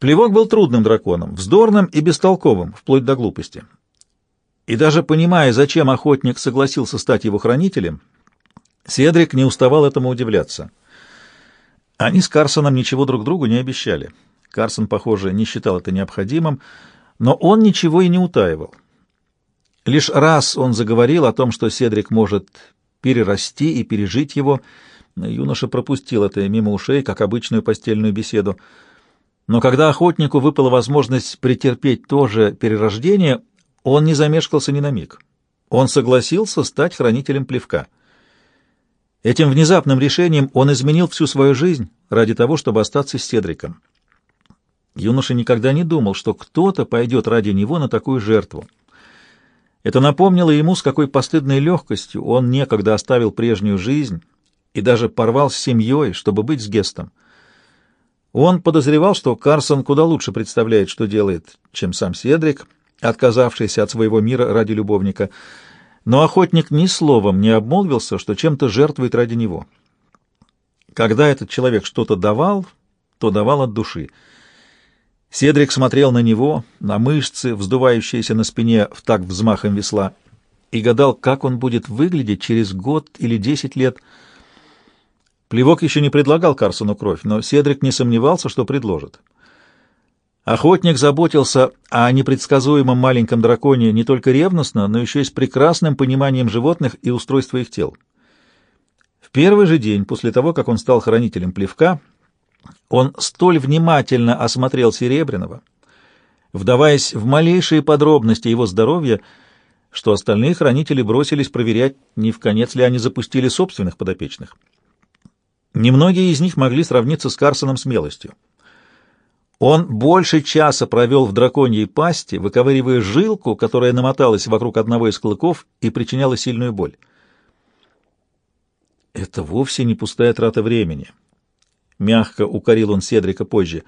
Плевок был трудным драконом, вздорным и бестолковым, вплоть до глупости. И даже понимая, зачем охотник согласился стать его хранителем, Седрик не уставал этому удивляться. Они с Карсоном ничего друг другу не обещали. Карсон, похоже, не считал это необходимым, но он ничего и не утаивал. Лишь раз он заговорил о том, что Седрик может перерасти и пережить его. Юноша пропустил это мимо ушей, как обычную постельную беседу. Но когда охотнику выпала возможность претерпеть то же перерождение, он не замешкался ни на миг. Он согласился стать хранителем плевка. Этим внезапным решением он изменил всю свою жизнь ради того, чтобы остаться с Седриком. Юноша никогда не думал, что кто-то пойдет ради него на такую жертву. Это напомнило ему, с какой постыдной легкостью он некогда оставил прежнюю жизнь и даже порвал с семьей, чтобы быть с Гестом. Он подозревал, что Карсон куда лучше представляет, что делает, чем сам Седрик, отказавшийся от своего мира ради любовника, но охотник ни словом не обмолвился, что чем-то жертвует ради него. Когда этот человек что-то давал, то давал от души. Седрик смотрел на него, на мышцы, вздувающиеся на спине в так взмахом весла, и гадал, как он будет выглядеть через год или десять лет — Плевок еще не предлагал Карсону кровь, но Седрик не сомневался, что предложит. Охотник заботился о непредсказуемом маленьком драконе не только ревностно, но еще и с прекрасным пониманием животных и устройства их тел. В первый же день после того, как он стал хранителем плевка, он столь внимательно осмотрел Серебряного, вдаваясь в малейшие подробности его здоровья, что остальные хранители бросились проверять, не в конец ли они запустили собственных подопечных. Немногие из них могли сравниться с Карсоном смелостью. Он больше часа провел в драконьей пасти, выковыривая жилку, которая намоталась вокруг одного из клыков и причиняла сильную боль. «Это вовсе не пустая трата времени», — мягко укорил он Седрика позже.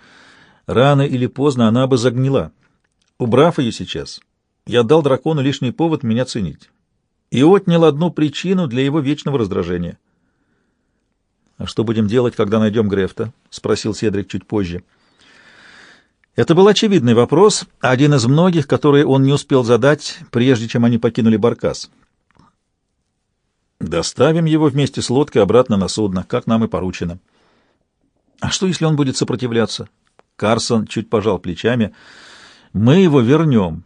«Рано или поздно она бы загнила. Убрав ее сейчас, я дал дракону лишний повод меня ценить и отнял одну причину для его вечного раздражения». «А что будем делать, когда найдем Грефта?» — спросил Седрик чуть позже. Это был очевидный вопрос, один из многих, которые он не успел задать, прежде чем они покинули Баркас. «Доставим его вместе с лодкой обратно на судно, как нам и поручено». «А что, если он будет сопротивляться?» Карсон чуть пожал плечами. «Мы его вернем.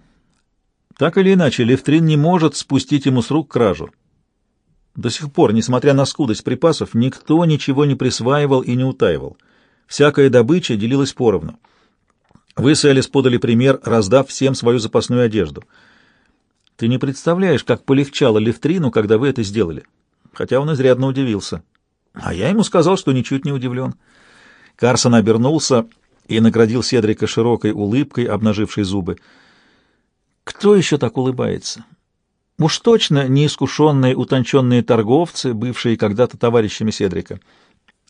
Так или иначе, Левтрин не может спустить ему с рук кражу. До сих пор, несмотря на скудость припасов, никто ничего не присваивал и не утаивал. Всякая добыча делилась поровну. Вы с Элис подали пример, раздав всем свою запасную одежду. Ты не представляешь, как полегчало Левтрину, когда вы это сделали. Хотя он изрядно удивился. А я ему сказал, что ничуть не удивлен. Карсон обернулся и наградил Седрика широкой улыбкой, обнажившей зубы. Кто еще так улыбается? Уж точно неискушенные, утонченные торговцы, бывшие когда-то товарищами Седрика.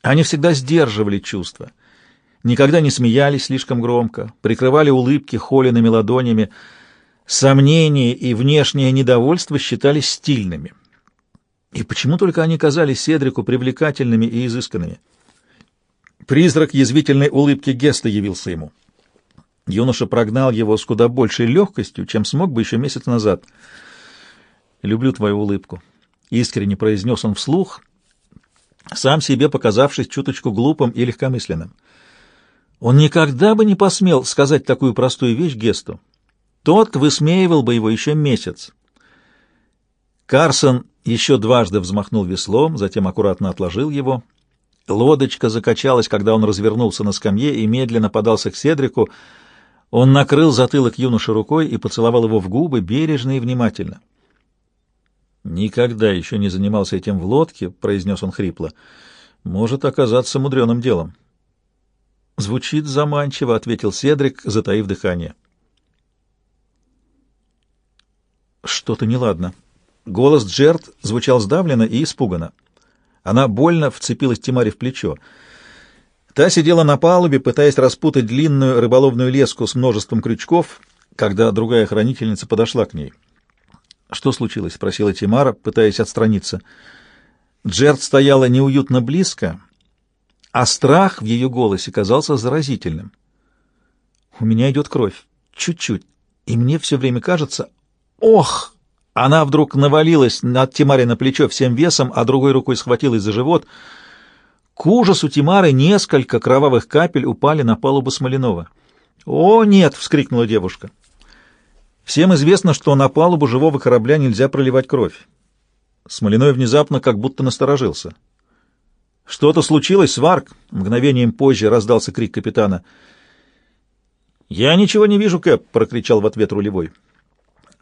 Они всегда сдерживали чувства, никогда не смеялись слишком громко, прикрывали улыбки холеными ладонями, сомнения и внешнее недовольство считались стильными. И почему только они казались Седрику привлекательными и изысканными? Призрак язвительной улыбки Геста явился ему. Юноша прогнал его с куда большей легкостью, чем смог бы еще месяц назад — люблю твою улыбку», — искренне произнес он вслух, сам себе показавшись чуточку глупым и легкомысленным. Он никогда бы не посмел сказать такую простую вещь Гесту. Тот высмеивал бы его еще месяц. Карсон еще дважды взмахнул веслом, затем аккуратно отложил его. Лодочка закачалась, когда он развернулся на скамье и медленно подался к Седрику. Он накрыл затылок юноши рукой и поцеловал его в губы бережно и внимательно. «Никогда еще не занимался этим в лодке», — произнес он хрипло. «Может оказаться мудреным делом». «Звучит заманчиво», — ответил Седрик, затаив дыхание. «Что-то неладно». Голос Джерт звучал сдавленно и испуганно. Она больно вцепилась Тимаре в плечо. Та сидела на палубе, пытаясь распутать длинную рыболовную леску с множеством крючков, когда другая хранительница подошла к ней. «Что случилось?» — спросила Тимара, пытаясь отстраниться. Джерд стояла неуютно близко, а страх в ее голосе казался заразительным. У меня идет кровь. Чуть-чуть. И мне все время кажется... Ох! Она вдруг навалилась над Тимаре на плечо всем весом, а другой рукой схватилась за живот. К ужасу Тимары несколько кровавых капель упали на палубу Смоленова. «О, нет!» — вскрикнула девушка. «Всем известно, что на палубу живого корабля нельзя проливать кровь». Смоленой внезапно как будто насторожился. «Что-то случилось, Сварк?» — мгновением позже раздался крик капитана. «Я ничего не вижу, Кэп!» — прокричал в ответ рулевой.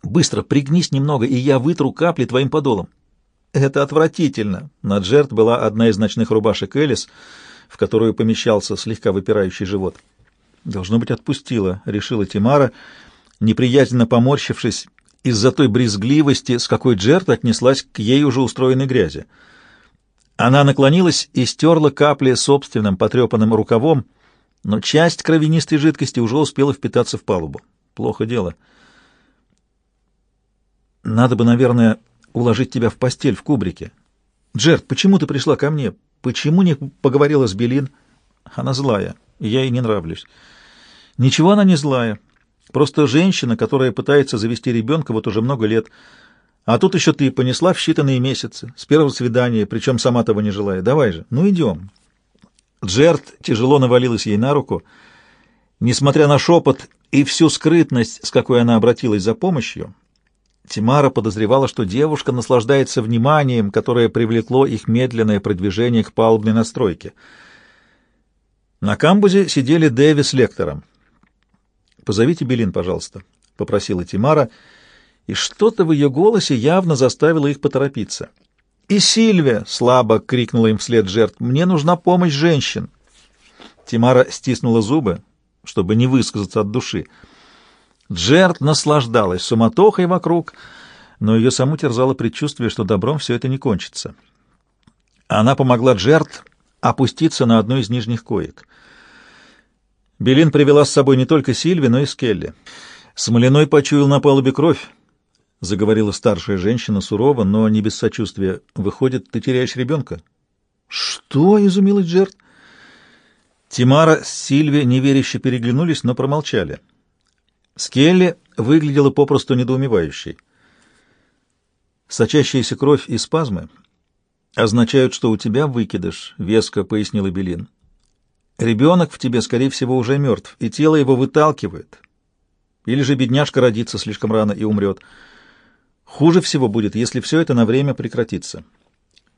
«Быстро пригнись немного, и я вытру капли твоим подолом». «Это отвратительно!» На Джерт была одна из ночных рубашек Элис, в которую помещался слегка выпирающий живот. «Должно быть, отпустила», — решила Тимара, неприязненно поморщившись из-за той брезгливости, с какой Джерт отнеслась к ей уже устроенной грязи. Она наклонилась и стерла капли собственным потрепанным рукавом, но часть кровянистой жидкости уже успела впитаться в палубу. Плохо дело. Надо бы, наверное, уложить тебя в постель в кубрике. Джерт, почему ты пришла ко мне? Почему не поговорила с Белин? Она злая, я ей не нравлюсь. Ничего она не злая. Просто женщина, которая пытается завести ребенка вот уже много лет. А тут еще ты понесла в считанные месяцы, с первого свидания, причем сама того не желая. Давай же, ну идем. Джерт тяжело навалилась ей на руку. Несмотря на шепот и всю скрытность, с какой она обратилась за помощью, Тимара подозревала, что девушка наслаждается вниманием, которое привлекло их медленное продвижение к палубной настройке. На камбузе сидели Дэви с лектором. «Позовите Белин, пожалуйста», — попросила Тимара, и что-то в ее голосе явно заставило их поторопиться. «И Сильвия!» — слабо крикнула им вслед жертв. «Мне нужна помощь женщин!» Тимара стиснула зубы, чтобы не высказаться от души. Джерт наслаждалась суматохой вокруг, но ее саму терзало предчувствие, что добром все это не кончится. Она помогла Джерт опуститься на одну из нижних коек. Белин привела с собой не только Сильви, но и Скелли. Смоляной почуял на палубе кровь, — заговорила старшая женщина сурово, но не без сочувствия. — Выходит, ты теряешь ребенка? — Что? — изумилась Джерт. Тимара с Сильви неверяще переглянулись, но промолчали. Скелли выглядела попросту недоумевающей. «Сочащаяся кровь и спазмы означают, что у тебя выкидыш», — веско пояснила Белин. Ребенок в тебе, скорее всего, уже мертв, и тело его выталкивает. Или же бедняжка родится слишком рано и умрет. Хуже всего будет, если все это на время прекратится.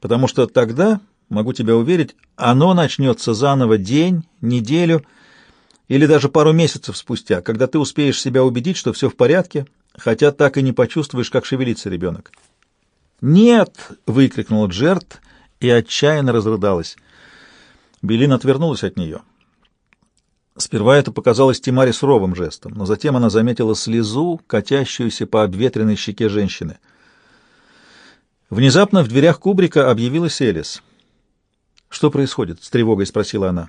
Потому что тогда, могу тебя уверить, оно начнется заново день, неделю или даже пару месяцев спустя, когда ты успеешь себя убедить, что все в порядке, хотя так и не почувствуешь, как шевелится ребенок. «Нет!» — выкрикнула Джерт и отчаянно разрыдалась. Белин отвернулась от нее. Сперва это показалось Тимаре суровым жестом, но затем она заметила слезу, катящуюся по обветренной щеке женщины. Внезапно в дверях кубрика объявилась Элис. «Что происходит?» — с тревогой спросила она.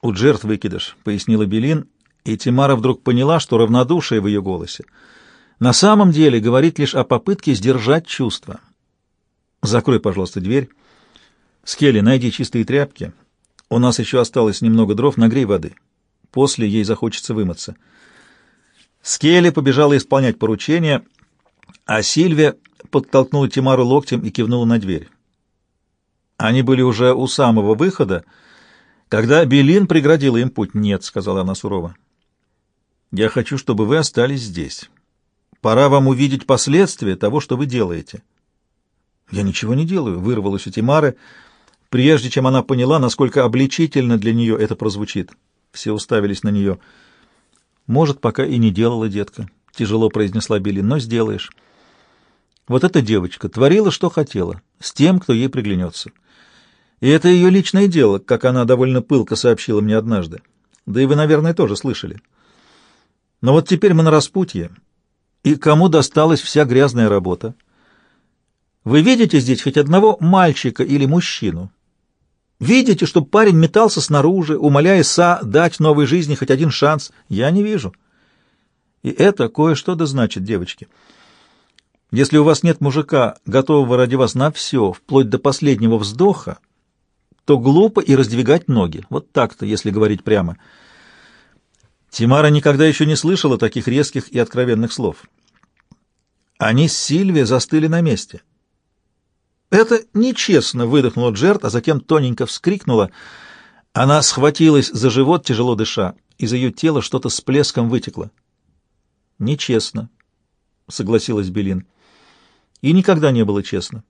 «У Джерт выкидыш», — пояснила Белин, и Тимара вдруг поняла, что равнодушие в ее голосе на самом деле говорит лишь о попытке сдержать чувства. «Закрой, пожалуйста, дверь. Скелли, найди чистые тряпки у нас еще осталось немного дров, нагрей воды. После ей захочется вымыться. Скелли побежала исполнять поручение, а Сильвия подтолкнула Тимару локтем и кивнула на дверь. Они были уже у самого выхода, когда Белин преградила им путь. «Нет», — сказала она сурово. «Я хочу, чтобы вы остались здесь. Пора вам увидеть последствия того, что вы делаете». «Я ничего не делаю», — вырвалось у Тимары, — прежде чем она поняла, насколько обличительно для нее это прозвучит. Все уставились на нее. «Может, пока и не делала, детка», — тяжело произнесла Билли, — «но сделаешь». Вот эта девочка творила, что хотела, с тем, кто ей приглянется. И это ее личное дело, как она довольно пылко сообщила мне однажды. Да и вы, наверное, тоже слышали. Но вот теперь мы на распутье. И кому досталась вся грязная работа? Вы видите здесь хоть одного мальчика или мужчину, Видите, чтобы парень метался снаружи, умоляя Са дать новой жизни хоть один шанс? Я не вижу. И это кое-что да значит, девочки. Если у вас нет мужика, готового ради вас на все, вплоть до последнего вздоха, то глупо и раздвигать ноги. Вот так-то, если говорить прямо. Тимара никогда еще не слышала таких резких и откровенных слов. Они с Сильвией застыли на месте. «Это нечестно!» — выдохнула Джерт, а затем тоненько вскрикнула. Она схватилась за живот, тяжело дыша. Из ее тела что-то с плеском вытекло. «Нечестно», — согласилась Белин. «И никогда не было честно.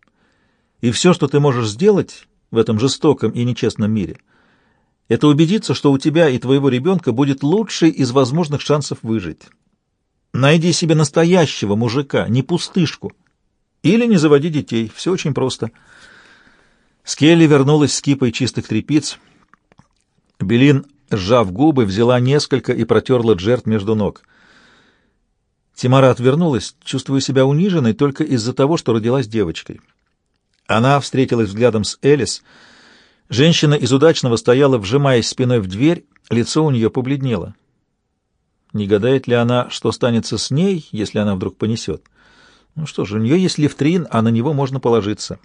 И все, что ты можешь сделать в этом жестоком и нечестном мире — это убедиться, что у тебя и твоего ребенка будет лучший из возможных шансов выжить. Найди себе настоящего мужика, не пустышку. Или не заводи детей. Все очень просто. Скелли вернулась с кипой чистых тряпиц. Белин, сжав губы, взяла несколько и протерла джерт между ног. Тимара отвернулась, чувствуя себя униженной только из-за того, что родилась девочкой. Она встретилась взглядом с Элис — Женщина из удачного стояла, вжимаясь спиной в дверь, лицо у нее побледнело. Не гадает ли она, что станется с ней, если она вдруг понесет? Ну что же, у нее есть лифтрин, а на него можно положиться.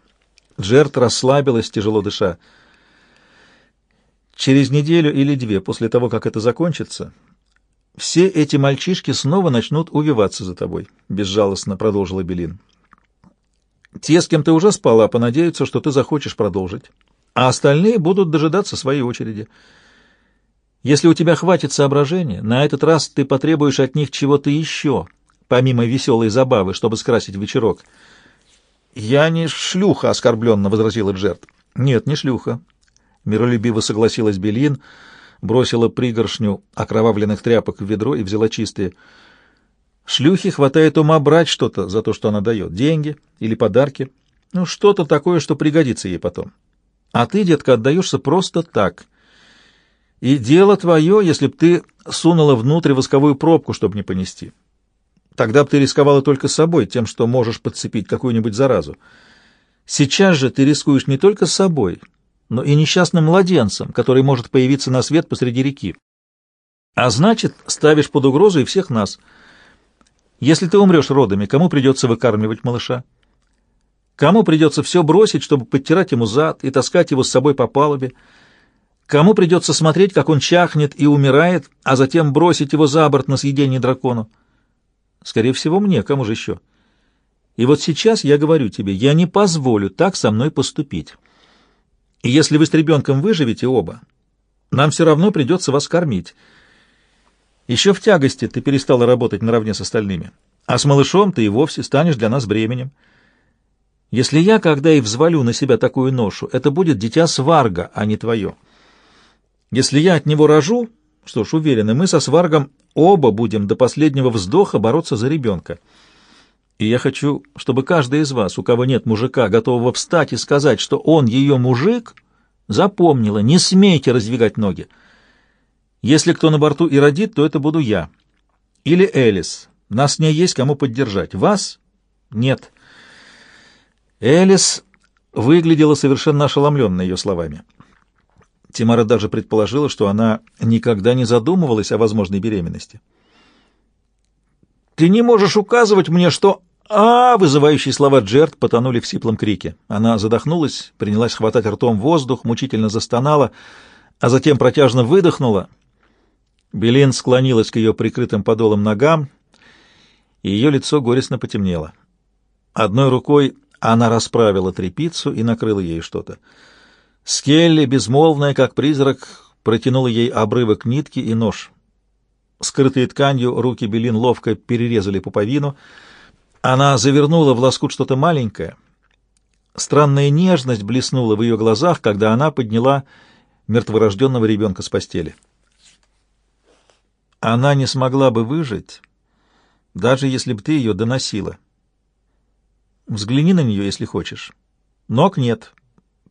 Джерт расслабилась, тяжело дыша. Через неделю или две после того, как это закончится, все эти мальчишки снова начнут увиваться за тобой, — безжалостно продолжила Белин. Те, с кем ты уже спала, понадеются, что ты захочешь продолжить а остальные будут дожидаться своей очереди. Если у тебя хватит соображения, на этот раз ты потребуешь от них чего-то еще, помимо веселой забавы, чтобы скрасить вечерок. «Я не шлюха», — оскорбленно возразила Джерт. «Нет, не шлюха», — миролюбиво согласилась Белин, бросила пригоршню окровавленных тряпок в ведро и взяла чистые. Шлюхе хватает ума брать что-то за то, что она дает, деньги или подарки, ну, что-то такое, что пригодится ей потом. А ты, детка, отдаешься просто так. И дело твое, если б ты сунула внутрь восковую пробку, чтобы не понести. Тогда бы ты рисковала только собой, тем, что можешь подцепить какую-нибудь заразу. Сейчас же ты рискуешь не только собой, но и несчастным младенцем, который может появиться на свет посреди реки. А значит, ставишь под угрозу и всех нас. Если ты умрешь родами, кому придется выкармливать малыша? Кому придется все бросить, чтобы подтирать ему зад и таскать его с собой по палубе? Кому придется смотреть, как он чахнет и умирает, а затем бросить его за борт на съедение дракону? Скорее всего, мне, кому же еще? И вот сейчас я говорю тебе, я не позволю так со мной поступить. И если вы с ребенком выживете оба, нам все равно придется вас кормить. Еще в тягости ты перестала работать наравне с остальными, а с малышом ты и вовсе станешь для нас бременем. Если я когда и взвалю на себя такую ношу, это будет дитя сварга, а не твое. Если я от него рожу, что ж, уверены, мы со сваргом оба будем до последнего вздоха бороться за ребенка. И я хочу, чтобы каждый из вас, у кого нет мужика, готового встать и сказать, что он ее мужик, запомнила, не смейте раздвигать ноги. Если кто на борту и родит, то это буду я. Или Элис. Нас с ней есть кому поддержать. Вас? Нет. Элис выглядела совершенно ошеломленной ее словами. Тимара даже предположила, что она никогда не задумывалась о возможной беременности. «Ты не можешь указывать мне, что...» «А!» — вызывающие слова Джерт потонули в сиплом крике. Она задохнулась, принялась хватать ртом воздух, мучительно застонала, а затем протяжно выдохнула. Белин склонилась к ее прикрытым подолом ногам, и ее лицо горестно потемнело. Одной рукой она расправила трепицу и накрыла ей что-то. Скелли, безмолвная, как призрак, протянула ей обрывок нитки и нож. Скрытые тканью руки Белин ловко перерезали пуповину. Она завернула в лоскут что-то маленькое. Странная нежность блеснула в ее глазах, когда она подняла мертворожденного ребенка с постели. Она не смогла бы выжить, даже если бы ты ее доносила. Взгляни на нее, если хочешь. Ног нет,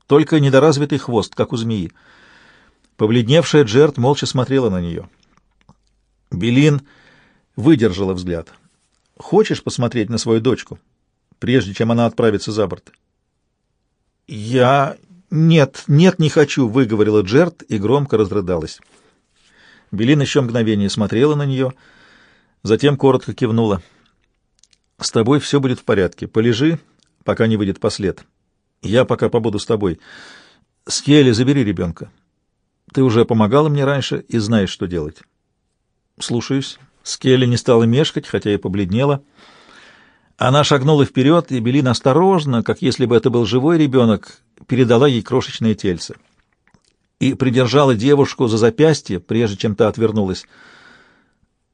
только недоразвитый хвост, как у змеи. Побледневшая Джерт молча смотрела на нее. Белин выдержала взгляд. «Хочешь посмотреть на свою дочку, прежде чем она отправится за борт?» «Я... Нет, нет, не хочу», — выговорила Джерт и громко разрыдалась. Белин еще мгновение смотрела на нее, затем коротко кивнула. С тобой все будет в порядке. Полежи, пока не выйдет послед. Я пока побуду с тобой. Скелли, забери ребенка. Ты уже помогала мне раньше и знаешь, что делать. Слушаюсь. Скелли не стала мешкать, хотя и побледнела. Она шагнула вперед, и Белин осторожно, как если бы это был живой ребенок, передала ей крошечное тельце. И придержала девушку за запястье, прежде чем та отвернулась.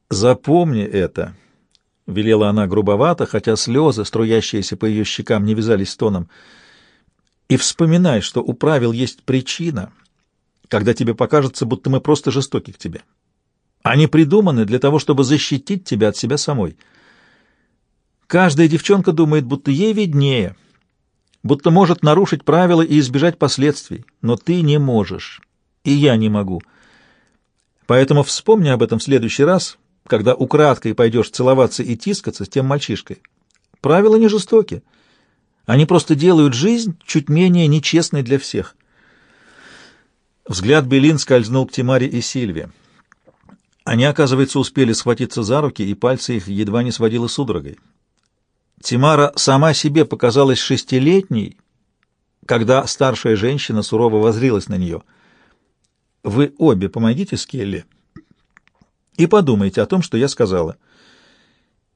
«Запомни это», — велела она грубовато, хотя слезы, струящиеся по ее щекам, не вязались с тоном. «И вспоминай, что у правил есть причина, когда тебе покажется, будто мы просто жестоки к тебе. Они придуманы для того, чтобы защитить тебя от себя самой. Каждая девчонка думает, будто ей виднее, будто может нарушить правила и избежать последствий, но ты не можешь, и я не могу. Поэтому вспомни об этом в следующий раз, когда украдкой пойдешь целоваться и тискаться с тем мальчишкой. Правила не жестоки. Они просто делают жизнь чуть менее нечестной для всех. Взгляд Белин скользнул к Тимаре и Сильве. Они, оказывается, успели схватиться за руки, и пальцы их едва не сводило судорогой. Тимара сама себе показалась шестилетней, когда старшая женщина сурово возрилась на нее. «Вы обе помогите Скелли и подумайте о том, что я сказала.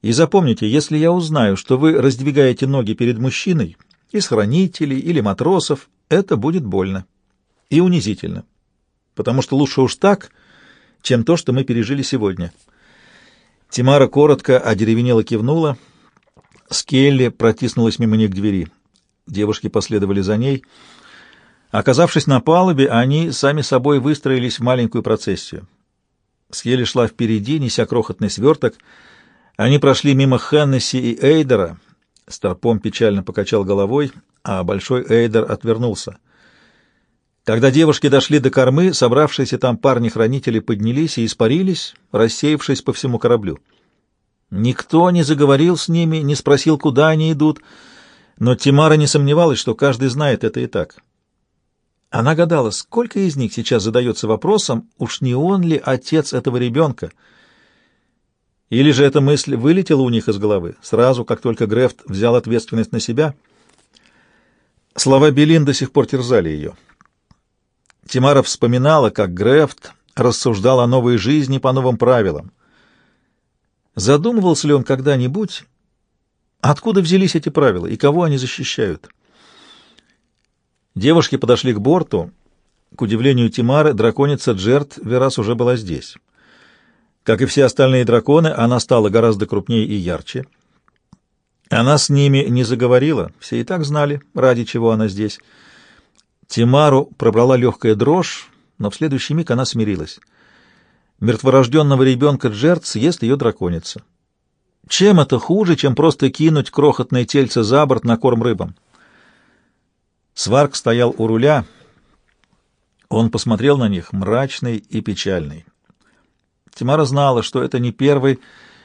И запомните, если я узнаю, что вы раздвигаете ноги перед мужчиной, из хранителей или матросов, это будет больно и унизительно, потому что лучше уж так — чем то, что мы пережили сегодня. Тимара коротко одеревенело кивнула. Скелли протиснулась мимо них к двери. Девушки последовали за ней. Оказавшись на палубе, они сами собой выстроились в маленькую процессию. Скелли шла впереди, неся крохотный сверток. Они прошли мимо Хеннесси и Эйдера. Старпом печально покачал головой, а Большой Эйдер отвернулся. Когда девушки дошли до кормы, собравшиеся там парни-хранители поднялись и испарились, рассеявшись по всему кораблю. Никто не заговорил с ними, не спросил, куда они идут, но Тимара не сомневалась, что каждый знает это и так. Она гадала, сколько из них сейчас задается вопросом, уж не он ли отец этого ребенка? Или же эта мысль вылетела у них из головы, сразу, как только Грефт взял ответственность на себя? Слова Белин до сих пор терзали ее. Тимара вспоминала, как Грефт рассуждал о новой жизни по новым правилам. Задумывался ли он когда-нибудь, откуда взялись эти правила и кого они защищают? Девушки подошли к борту. К удивлению Тимары, драконица Джерт Верас уже была здесь. Как и все остальные драконы, она стала гораздо крупнее и ярче. Она с ними не заговорила, все и так знали, ради чего она здесь. Тимару пробрала легкая дрожь, но в следующий миг она смирилась. Мертворожденного ребенка Джерт съест ее драконица. Чем это хуже, чем просто кинуть крохотное тельце за борт на корм рыбам? Сварк стоял у руля. Он посмотрел на них, мрачный и печальный. Тимара знала, что это не первый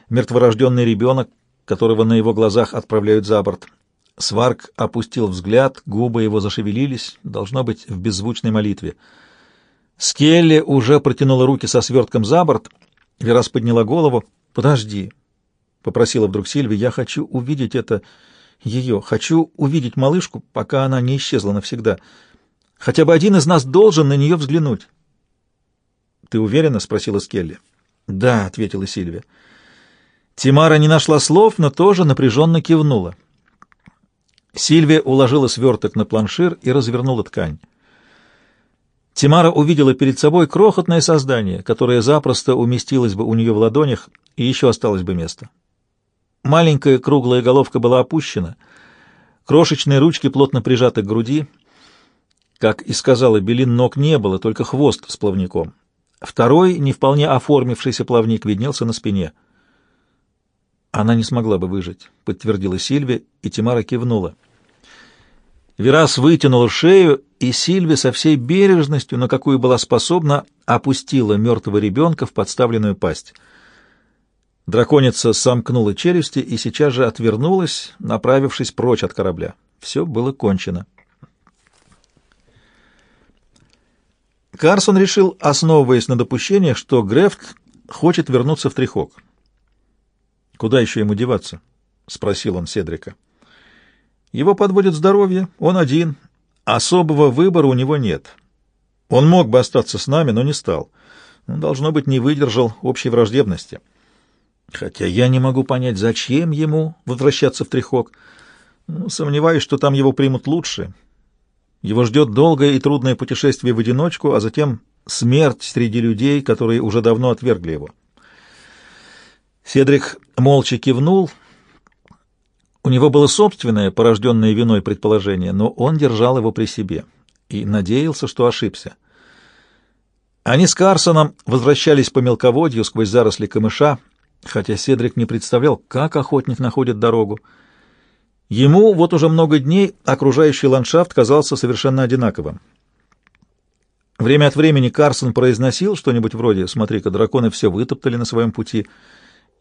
мертворожденный ребенок, которого на его глазах отправляют за борт. Сварк опустил взгляд, губы его зашевелились, должно быть, в беззвучной молитве. Скелли уже протянула руки со свертком за борт. Верас подняла голову. «Подожди», — попросила вдруг Сильви, — «я хочу увидеть это, ее, хочу увидеть малышку, пока она не исчезла навсегда. Хотя бы один из нас должен на нее взглянуть». «Ты уверена?» — спросила Скелли. «Да», — ответила Сильвия. Тимара не нашла слов, но тоже напряженно кивнула. Сильвия уложила сверток на планшир и развернула ткань. Тимара увидела перед собой крохотное создание, которое запросто уместилось бы у нее в ладонях, и еще осталось бы место. Маленькая круглая головка была опущена, крошечные ручки плотно прижаты к груди. Как и сказала Белин, ног не было, только хвост с плавником. Второй, не вполне оформившийся плавник, виднелся на спине. Она не смогла бы выжить, подтвердила Сильвия, и Тимара кивнула. Верас вытянула шею, и Сильви со всей бережностью, на какую была способна, опустила мертвого ребенка в подставленную пасть. Драконица сомкнула челюсти и сейчас же отвернулась, направившись прочь от корабля. Все было кончено. Карсон решил, основываясь на допущениях, что Грефт хочет вернуться в Трихок. «Куда еще ему деваться?» — спросил он Седрика. Его подводит здоровье, он один. Особого выбора у него нет. Он мог бы остаться с нами, но не стал. Он, должно быть, не выдержал общей враждебности. Хотя я не могу понять, зачем ему возвращаться в Трехок. Ну, сомневаюсь, что там его примут лучше. Его ждет долгое и трудное путешествие в одиночку, а затем смерть среди людей, которые уже давно отвергли его. Седрик молча кивнул. У него было собственное, порожденное виной предположение, но он держал его при себе и надеялся, что ошибся. Они с Карсоном возвращались по мелководью сквозь заросли камыша, хотя Седрик не представлял, как охотник находит дорогу. Ему вот уже много дней окружающий ландшафт казался совершенно одинаковым. Время от времени Карсон произносил что-нибудь вроде «Смотри-ка, драконы все вытоптали на своем пути»,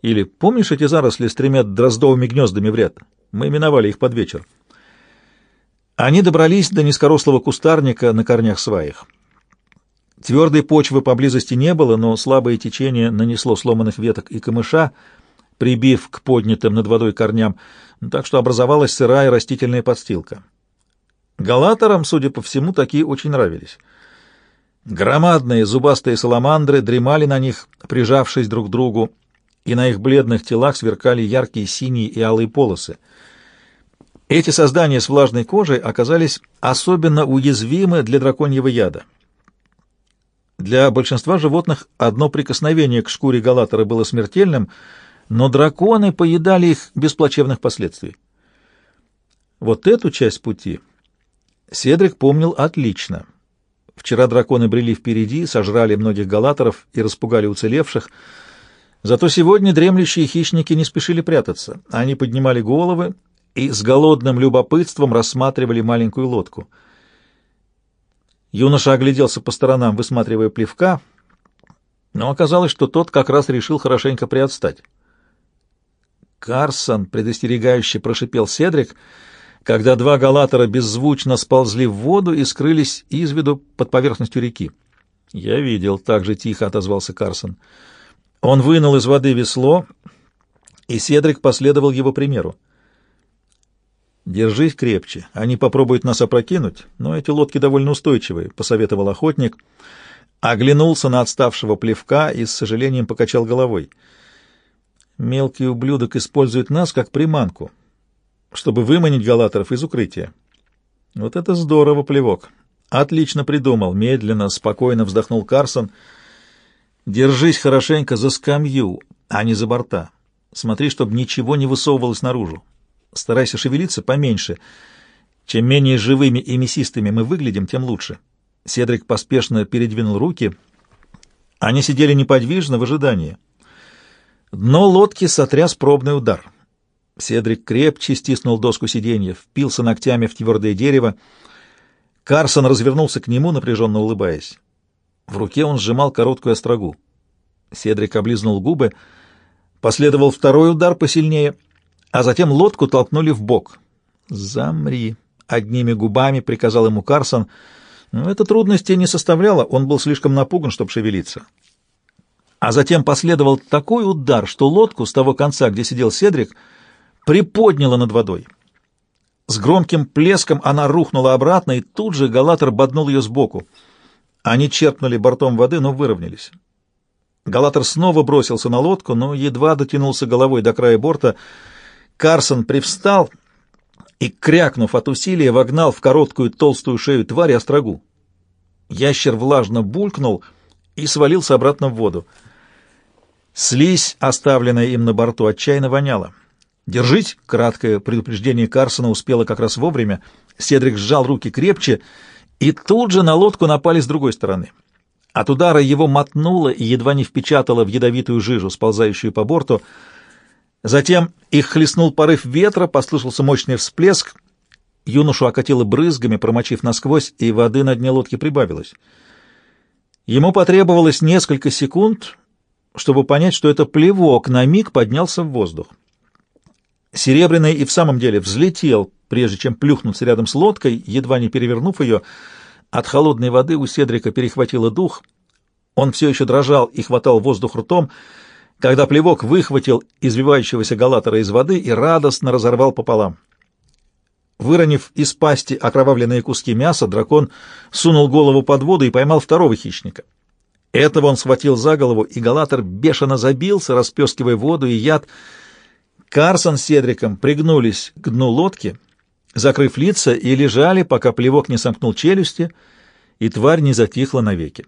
или «Помнишь эти заросли с тремя дроздовыми гнездами в ряд? Мы именовали их под вечер». Они добрались до низкорослого кустарника на корнях сваях. Твердой почвы поблизости не было, но слабое течение нанесло сломанных веток и камыша, прибив к поднятым над водой корням, так что образовалась сырая растительная подстилка. Галаторам, судя по всему, такие очень нравились. Громадные зубастые саламандры дремали на них, прижавшись друг к другу, и на их бледных телах сверкали яркие синие и алые полосы. Эти создания с влажной кожей оказались особенно уязвимы для драконьего яда. Для большинства животных одно прикосновение к шкуре галатора было смертельным, но драконы поедали их без плачевных последствий. Вот эту часть пути Седрик помнил отлично. Вчера драконы брели впереди, сожрали многих галаторов и распугали уцелевших. Зато сегодня дремлющие хищники не спешили прятаться. Они поднимали головы и с голодным любопытством рассматривали маленькую лодку. Юноша огляделся по сторонам, высматривая плевка, но оказалось, что тот как раз решил хорошенько приотстать. «Карсон!» — предостерегающе прошипел Седрик — когда два галатора беззвучно сползли в воду и скрылись из виду под поверхностью реки. «Я видел», — так же тихо отозвался Карсон. Он вынул из воды весло, и Седрик последовал его примеру. «Держись крепче, они попробуют нас опрокинуть, но эти лодки довольно устойчивые», — посоветовал охотник. Оглянулся на отставшего плевка и с сожалением покачал головой. «Мелкий ублюдок использует нас как приманку чтобы выманить галаторов из укрытия. Вот это здорово, плевок. Отлично придумал. Медленно, спокойно вздохнул Карсон. Держись хорошенько за скамью, а не за борта. Смотри, чтобы ничего не высовывалось наружу. Старайся шевелиться поменьше. Чем менее живыми и мясистыми мы выглядим, тем лучше. Седрик поспешно передвинул руки. Они сидели неподвижно в ожидании. Дно лодки сотряс пробный удар. Седрик крепче стиснул доску сиденья, впился ногтями в твердое дерево. Карсон развернулся к нему, напряженно улыбаясь. В руке он сжимал короткую острогу. Седрик облизнул губы. Последовал второй удар посильнее, а затем лодку толкнули в бок. «Замри!» — одними губами приказал ему Карсон. Но это трудности не составляло, он был слишком напуган, чтобы шевелиться. А затем последовал такой удар, что лодку с того конца, где сидел Седрик, — приподняла над водой. С громким плеском она рухнула обратно, и тут же Галатор боднул ее сбоку. Они черпнули бортом воды, но выровнялись. Галатор снова бросился на лодку, но едва дотянулся головой до края борта. Карсон привстал и, крякнув от усилия, вогнал в короткую толстую шею твари острогу. Ящер влажно булькнул и свалился обратно в воду. Слизь, оставленная им на борту, отчаянно воняла. «Держись!» — краткое предупреждение Карсона успело как раз вовремя. Седрик сжал руки крепче, и тут же на лодку напали с другой стороны. От удара его мотнуло и едва не впечатало в ядовитую жижу, сползающую по борту. Затем их хлестнул порыв ветра, послышался мощный всплеск. Юношу окатило брызгами, промочив насквозь, и воды на дне лодки прибавилось. Ему потребовалось несколько секунд, чтобы понять, что это плевок на миг поднялся в воздух. Серебряный и в самом деле взлетел, прежде чем плюхнуться рядом с лодкой, едва не перевернув ее. От холодной воды у Седрика перехватило дух. Он все еще дрожал и хватал воздух ртом, когда плевок выхватил извивающегося галатора из воды и радостно разорвал пополам. Выронив из пасти окровавленные куски мяса, дракон сунул голову под воду и поймал второго хищника. Этого он схватил за голову, и Галатор бешено забился, расплескивая воду и яд. Карсон с Седриком пригнулись к дну лодки, закрыв лица, и лежали, пока плевок не сомкнул челюсти, и тварь не затихла навеки.